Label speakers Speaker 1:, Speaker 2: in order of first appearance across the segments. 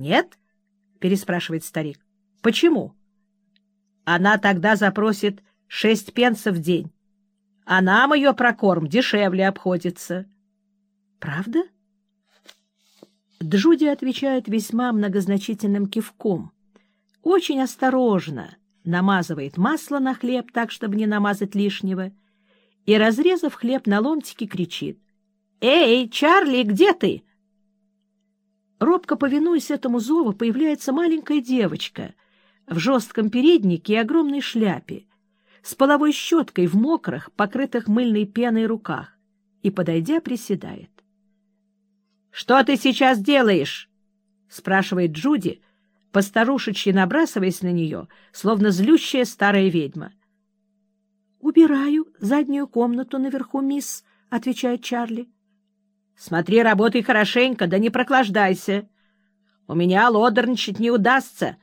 Speaker 1: Нет? переспрашивает старик. Почему? Она тогда запросит шесть пенсов в день, а нам ее прокорм дешевле обходится. Правда? Джуди отвечает весьма многозначительным кивком. Очень осторожно намазывает масло на хлеб так, чтобы не намазать лишнего, и, разрезав хлеб на ломтики, кричит. «Эй, Чарли, где ты?» Робко повинуясь этому зову, появляется маленькая девочка в жестком переднике и огромной шляпе, с половой щеткой в мокрых, покрытых мыльной пеной руках, и, подойдя, приседает. — Что ты сейчас делаешь? — спрашивает Джуди, постарушечьи набрасываясь на нее, словно злющая старая ведьма. — Убираю заднюю комнату наверху, мисс, — отвечает Чарли. — Смотри, работай хорошенько, да не проклаждайся. У меня лодорничать не удастся.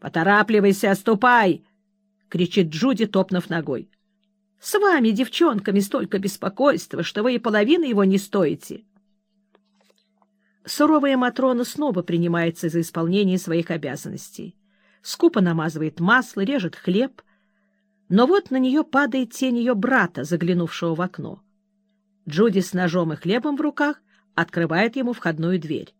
Speaker 1: Поторапливайся, ступай! — кричит Джуди, топнув ногой. — С вами, девчонками, столько беспокойства, что вы и половины его не стоите. — Суровая Матрона снова принимается за исполнение своих обязанностей. Скупо намазывает масло, режет хлеб. Но вот на нее падает тень ее брата, заглянувшего в окно. Джуди с ножом и хлебом в руках открывает ему входную дверь.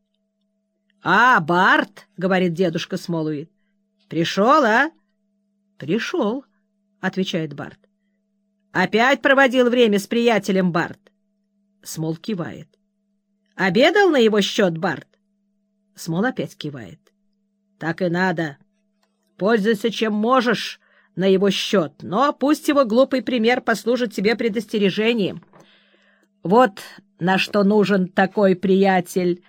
Speaker 1: — А, Барт, — говорит дедушка Смолуит, — пришел, а? — Пришел, — отвечает Барт. — Опять проводил время с приятелем Барт? Смол кивает. Обедал на его счет, Барт? Смол опять кивает. — Так и надо. Пользуйся чем можешь на его счет, но пусть его глупый пример послужит тебе предостережением. Вот на что нужен такой приятель.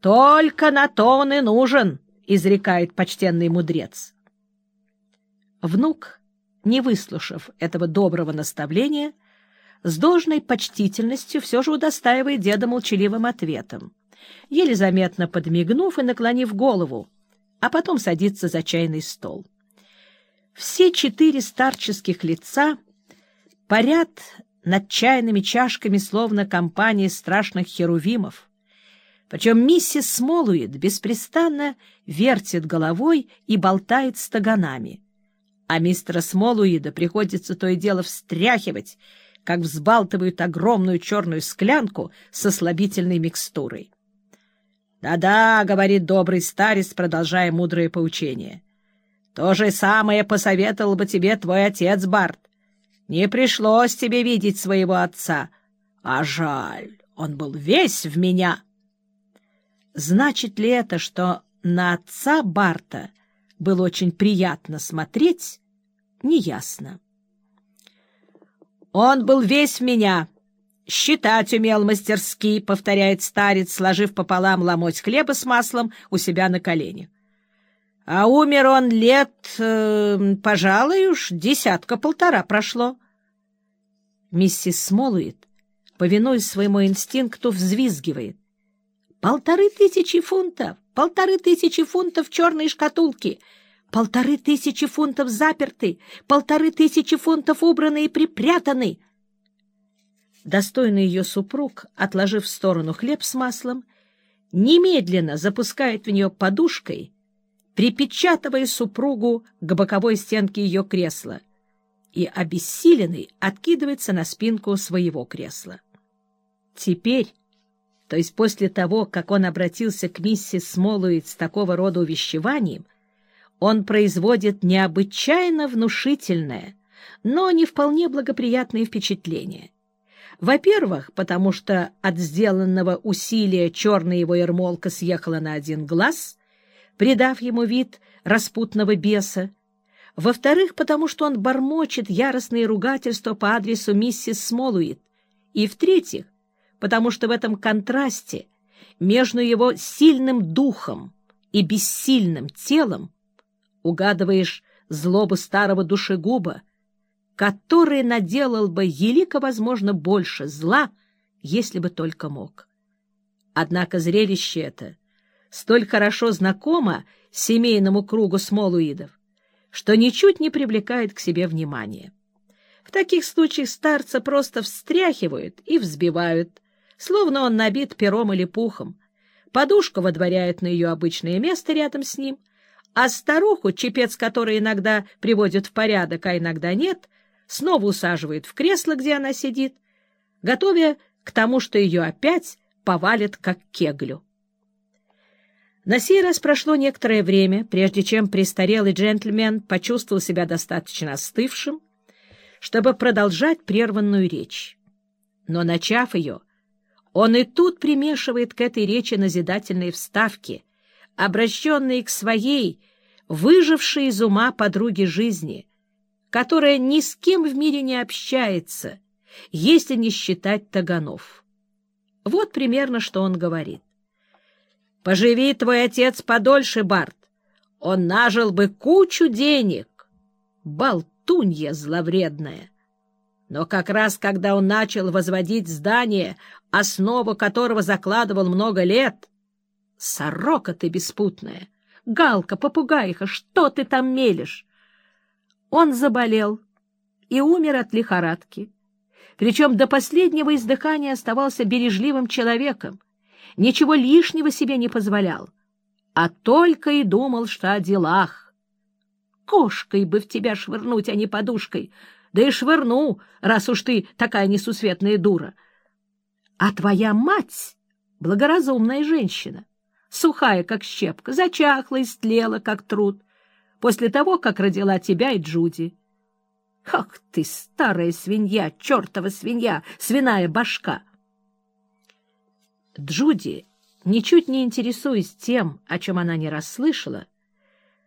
Speaker 1: Только на то он и нужен, — изрекает почтенный мудрец. Внук, не выслушав этого доброго наставления, — с должной почтительностью все же удостаивает деда молчаливым ответом, еле заметно подмигнув и наклонив голову, а потом садится за чайный стол. Все четыре старческих лица парят над чайными чашками, словно компания страшных херувимов. Причем миссис Смолуид беспрестанно вертит головой и болтает стаганами, а мистера Смолуида приходится то и дело встряхивать, как взбалтывают огромную черную склянку со слабительной микстурой. «Да-да», — говорит добрый старец, продолжая мудрое поучение. «То же самое посоветовал бы тебе твой отец, Барт. Не пришлось тебе видеть своего отца. А жаль, он был весь в меня». Значит ли это, что на отца Барта было очень приятно смотреть, неясно. Он был весь в меня. Считать умел мастерски, — повторяет старец, сложив пополам ломоть хлеба с маслом у себя на коленях. А умер он лет, э, пожалуй, уж десятка-полтора прошло. Миссис Смолуит, повинуясь своему инстинкту, взвизгивает. Полторы тысячи фунтов! Полторы тысячи фунтов черной шкатулке! Полторы тысячи фунтов заперты, полторы тысячи фунтов убраны и припрятаны. Достойный ее супруг, отложив в сторону хлеб с маслом, немедленно запускает в нее подушкой, припечатывая супругу к боковой стенке ее кресла, и, обессиленный, откидывается на спинку своего кресла. Теперь, то есть после того, как он обратился к миссис Смолуит с такого рода увещеванием, он производит необычайно внушительное, но не вполне благоприятное впечатление. Во-первых, потому что от сделанного усилия черная его ермолка съехала на один глаз, придав ему вид распутного беса. Во-вторых, потому что он бормочет яростные ругательства по адресу миссис Смолуит. И в-третьих, потому что в этом контрасте между его сильным духом и бессильным телом угадываешь злобу старого душегуба, который наделал бы елико, возможно, больше зла, если бы только мог. Однако зрелище это столь хорошо знакомо семейному кругу смолуидов, что ничуть не привлекает к себе внимания. В таких случаях старца просто встряхивают и взбивают, словно он набит пером или пухом, подушку водворяет на ее обычное место рядом с ним, а старуху, чепец которой иногда приводит в порядок, а иногда нет, снова усаживает в кресло, где она сидит, готовя к тому, что ее опять повалит как кеглю. На сей раз прошло некоторое время, прежде чем престарелый джентльмен почувствовал себя достаточно остывшим, чтобы продолжать прерванную речь. Но, начав ее, он и тут примешивает к этой речи назидательные вставки, обращенные к своей, выжившей из ума подруге жизни, которая ни с кем в мире не общается, если не считать таганов. Вот примерно, что он говорит. Поживи твой отец подольше, Барт. Он нажил бы кучу денег. Болтунья зловредная. Но как раз когда он начал возводить здание, основу которого закладывал много лет... Сорока ты беспутная! Галка, попугайха, что ты там мелешь? Он заболел и умер от лихорадки. Причем до последнего издыхания оставался бережливым человеком, ничего лишнего себе не позволял, а только и думал, что о делах. Кошкой бы в тебя швырнуть, а не подушкой, да и швырну, раз уж ты такая несусветная дура. А твоя мать — благоразумная женщина, сухая, как щепка, зачахла и стлела, как труд, после того, как родила тебя и Джуди. Ах ты, старая свинья, чертова свинья, свиная башка! Джуди, ничуть не интересуясь тем, о чем она не расслышала,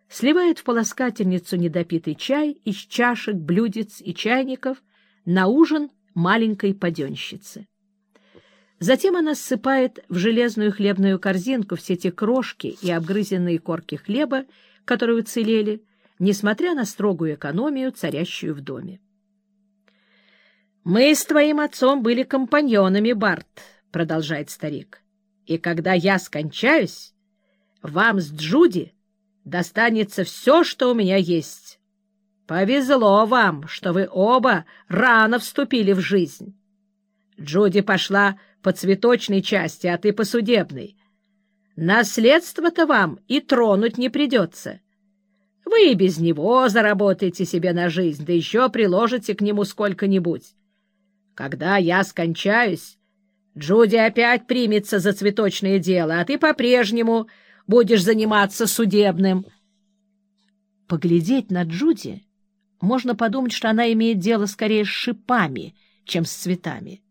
Speaker 1: сливает в полоскательницу недопитый чай из чашек, блюдец и чайников на ужин маленькой паденщицы. Затем она ссыпает в железную хлебную корзинку все те крошки и обгрызенные корки хлеба, которые уцелели, несмотря на строгую экономию, царящую в доме. «Мы с твоим отцом были компаньонами, Барт», — продолжает старик. — И когда я скончаюсь, вам с Джуди достанется все, что у меня есть. Повезло вам, что вы оба рано вступили в жизнь. Джуди пошла по цветочной части, а ты по судебной. Наследство-то вам и тронуть не придется. Вы и без него заработаете себе на жизнь, да еще приложите к нему сколько-нибудь. Когда я скончаюсь, Джуди опять примется за цветочное дело, а ты по-прежнему будешь заниматься судебным. Поглядеть на Джуди можно подумать, что она имеет дело скорее с шипами, чем с цветами.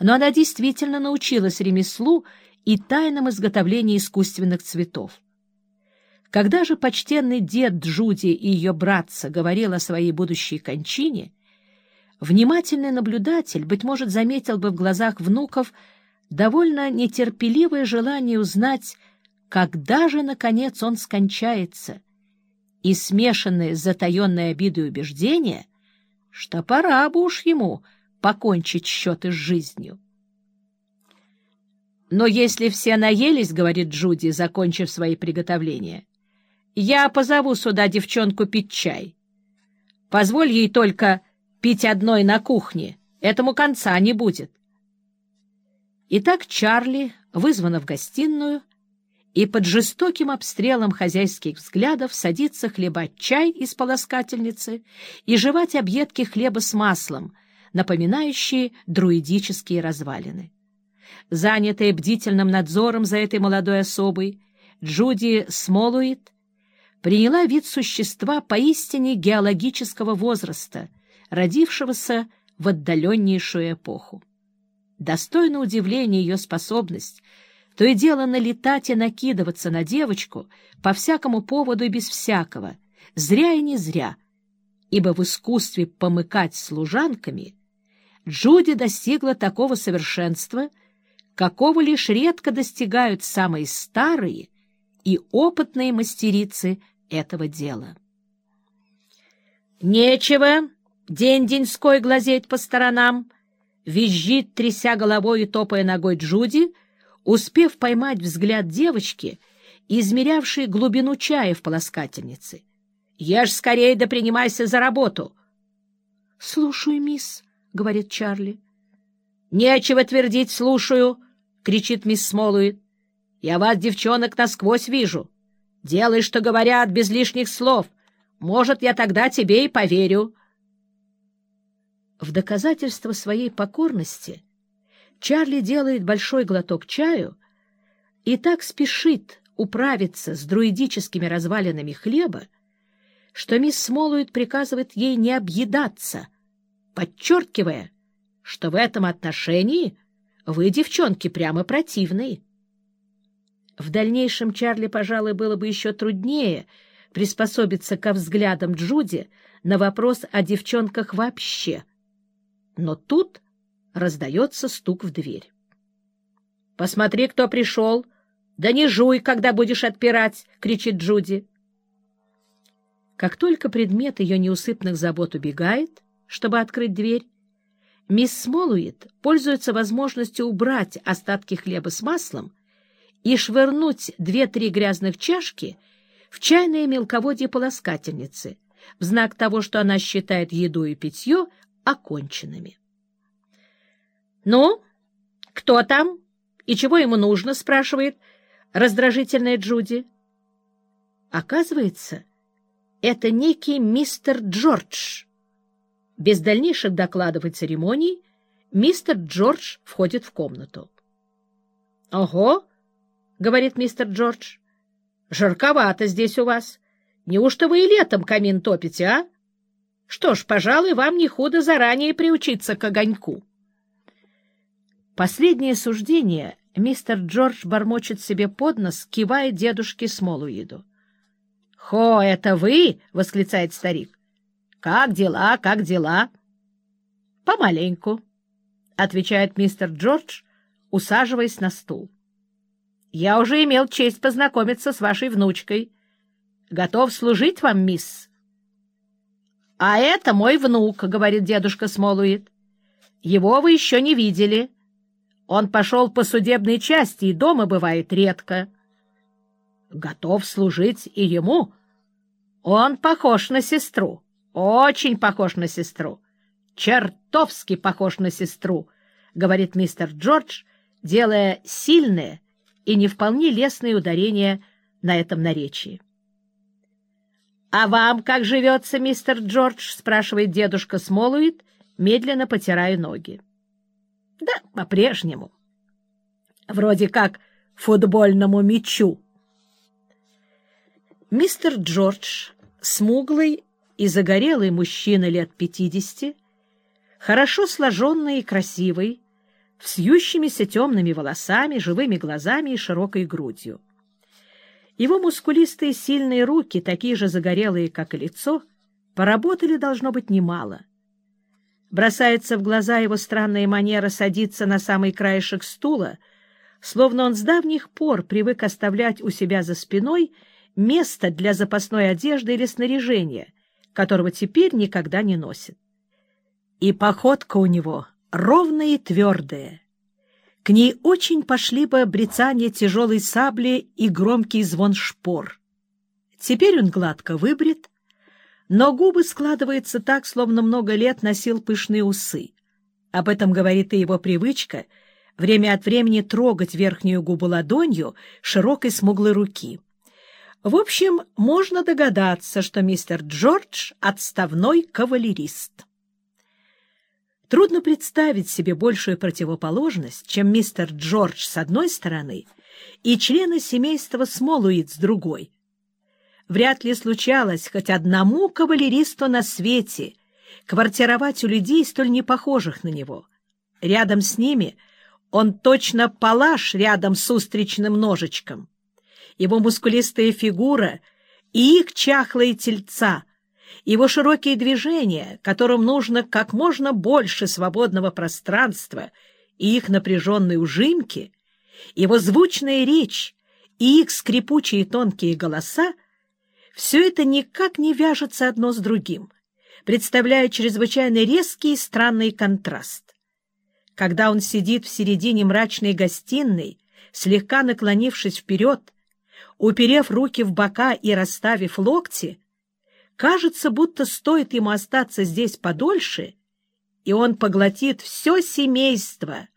Speaker 1: Но она действительно научилась ремеслу и тайнам изготовления искусственных цветов. Когда же почтенный дед Джуди и ее братца говорил о своей будущей кончине, Внимательный наблюдатель, быть может, заметил бы в глазах внуков довольно нетерпеливое желание узнать, когда же, наконец, он скончается, и смешанное с затаенной обидой убеждение, что пора бы уж ему покончить счеты с жизнью. «Но если все наелись, — говорит Джуди, закончив свои приготовления, — я позову сюда девчонку пить чай. Позволь ей только пить одной на кухне. Этому конца не будет. Итак, Чарли вызвана в гостиную, и под жестоким обстрелом хозяйских взглядов садится хлебать чай из полоскательницы и жевать объедки хлеба с маслом, напоминающие друидические развалины. Занятая бдительным надзором за этой молодой особой, Джуди Смолуит приняла вид существа поистине геологического возраста — родившегося в отдаленнейшую эпоху. Достойно удивления ее способность то и дело налетать и накидываться на девочку по всякому поводу и без всякого, зря и не зря, ибо в искусстве помыкать служанками Джуди достигла такого совершенства, какого лишь редко достигают самые старые и опытные мастерицы этого дела. «Нечего день-деньской глазеть по сторонам, визжит, тряся головой и топая ногой Джуди, успев поймать взгляд девочки, измерявшей глубину чая в полоскательнице. «Ешь скорее да принимайся за работу!» «Слушаю, мисс», — говорит Чарли. «Нечего твердить «слушаю», — кричит мисс Смолуит. Я вас, девчонок, насквозь вижу. Делай, что говорят, без лишних слов. Может, я тогда тебе и поверю. В доказательство своей покорности Чарли делает большой глоток чаю и так спешит управиться с друидическими развалинами хлеба, что мисс Смолует приказывает ей не объедаться, подчеркивая, что в этом отношении вы, девчонки, прямо противные. В дальнейшем Чарли, пожалуй, было бы еще труднее приспособиться ко взглядам Джуди на вопрос о девчонках вообще. Но тут раздается стук в дверь. — Посмотри, кто пришел. Да не жуй, когда будешь отпирать, — кричит Джуди. Как только предмет ее неусыпных забот убегает, чтобы открыть дверь, мисс Смолуит пользуется возможностью убрать остатки хлеба с маслом и швырнуть две-три грязных чашки в чайное мелководье полоскательницы в знак того, что она считает еду и питье оконченными. — Ну, кто там? И чего ему нужно? — спрашивает раздражительная Джуди. Оказывается, это некий мистер Джордж. Без дальнейших докладов и церемоний мистер Джордж входит в комнату. — Ого! — говорит мистер Джордж. — Жарковато здесь у вас. Неужто вы и летом камин топите, а? Что ж, пожалуй, вам не худо заранее приучиться к огоньку. Последнее суждение мистер Джордж бормочет себе под нос, кивая дедушке Смолуиду. — Хо, это вы? — восклицает старик. — Как дела, как дела? — Помаленьку, — отвечает мистер Джордж, усаживаясь на стул. Я уже имел честь познакомиться с вашей внучкой. Готов служить вам, мисс. — А это мой внук, — говорит дедушка Смолуит. — Его вы еще не видели. Он пошел по судебной части и дома бывает редко. — Готов служить и ему. Он похож на сестру, очень похож на сестру. Чертовски похож на сестру, — говорит мистер Джордж, делая сильные, и не вполне лестные ударения на этом наречии. — А вам как живется, мистер Джордж? — спрашивает дедушка Смолуит, медленно потирая ноги. — Да, по-прежнему. Вроде как футбольному мячу. Мистер Джордж, смуглый и загорелый мужчина лет пятидесяти, хорошо сложенный и красивый, с вьющимися темными волосами, живыми глазами и широкой грудью. Его мускулистые сильные руки, такие же загорелые, как и лицо, поработали, должно быть, немало. Бросается в глаза его странная манера садиться на самый краешек стула, словно он с давних пор привык оставлять у себя за спиной место для запасной одежды или снаряжения, которого теперь никогда не носит. И походка у него ровная и твердая. К ней очень пошли бы брецание тяжелой сабли и громкий звон шпор. Теперь он гладко выбрит, но губы складываются так, словно много лет носил пышные усы. Об этом говорит и его привычка время от времени трогать верхнюю губу ладонью широкой смуглой руки. В общем, можно догадаться, что мистер Джордж — отставной кавалерист. Трудно представить себе большую противоположность, чем мистер Джордж с одной стороны и члены семейства Смолуит с другой. Вряд ли случалось хоть одному кавалеристу на свете квартировать у людей, столь непохожих на него. Рядом с ними он точно палаш рядом с устричным ножичком. Его мускулистая фигура и их чахлые тельца — его широкие движения, которым нужно как можно больше свободного пространства и их напряженные ужимки, его звучная речь и их скрипучие тонкие голоса, все это никак не вяжется одно с другим, представляя чрезвычайно резкий и странный контраст. Когда он сидит в середине мрачной гостиной, слегка наклонившись вперед, уперев руки в бока и расставив локти, Кажется, будто стоит ему остаться здесь подольше, и он поглотит все семейство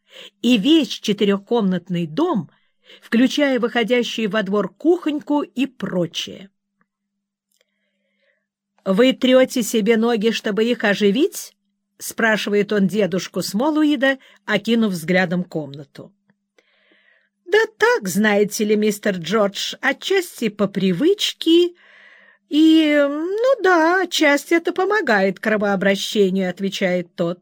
Speaker 1: и весь четырехкомнатный дом включая выходящие во двор кухоньку и прочее. «Вы трете себе ноги, чтобы их оживить?» — спрашивает он дедушку Смолуида, окинув взглядом комнату. «Да так, знаете ли, мистер Джордж, отчасти по привычке, и, ну да, отчасти это помогает кровообращению», — отвечает тот.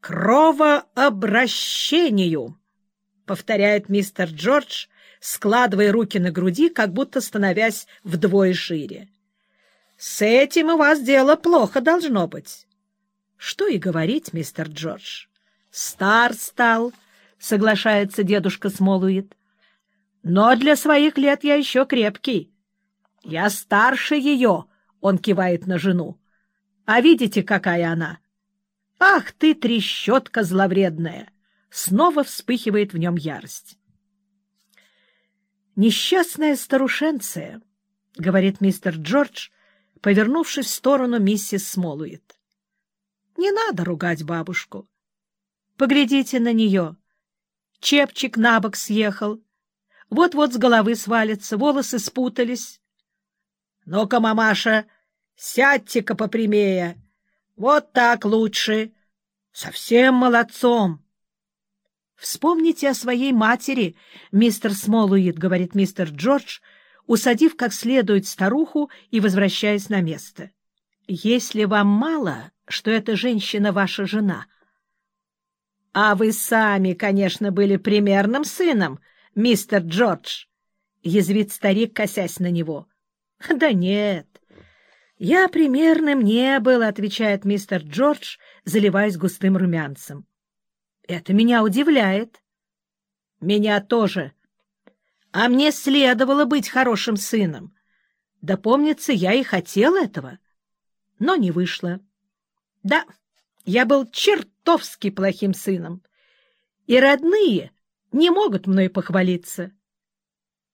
Speaker 1: «Кровообращению», — повторяет мистер Джордж, складывая руки на груди, как будто становясь вдвое шире. С этим у вас дело плохо должно быть. Что и говорить, мистер Джордж. Стар стал, соглашается дедушка Смолуит. Но для своих лет я еще крепкий. Я старше ее, он кивает на жену. А видите, какая она? Ах ты, трещотка зловредная! Снова вспыхивает в нем ярость. Несчастная старушенция, — говорит мистер Джордж, повернувшись в сторону миссис Смолуит. — Не надо ругать бабушку. Поглядите на нее. Чепчик на бок съехал. Вот-вот с головы свалится, волосы спутались. — Ну-ка, мамаша, сядьте-ка попрямее. Вот так лучше. Совсем молодцом. — Вспомните о своей матери, мистер Смолуит, — говорит мистер Джордж, — усадив как следует старуху и возвращаясь на место. «Если вам мало, что эта женщина ваша жена...» «А вы сами, конечно, были примерным сыном, мистер Джордж», — язвит старик, косясь на него. «Да нет, я примерным не был», — отвечает мистер Джордж, заливаясь густым румянцем. «Это меня удивляет». «Меня тоже», а мне следовало быть хорошим сыном. Да, помнится, я и хотел этого, но не вышло. Да, я был чертовски плохим сыном, и родные не могут мной похвалиться.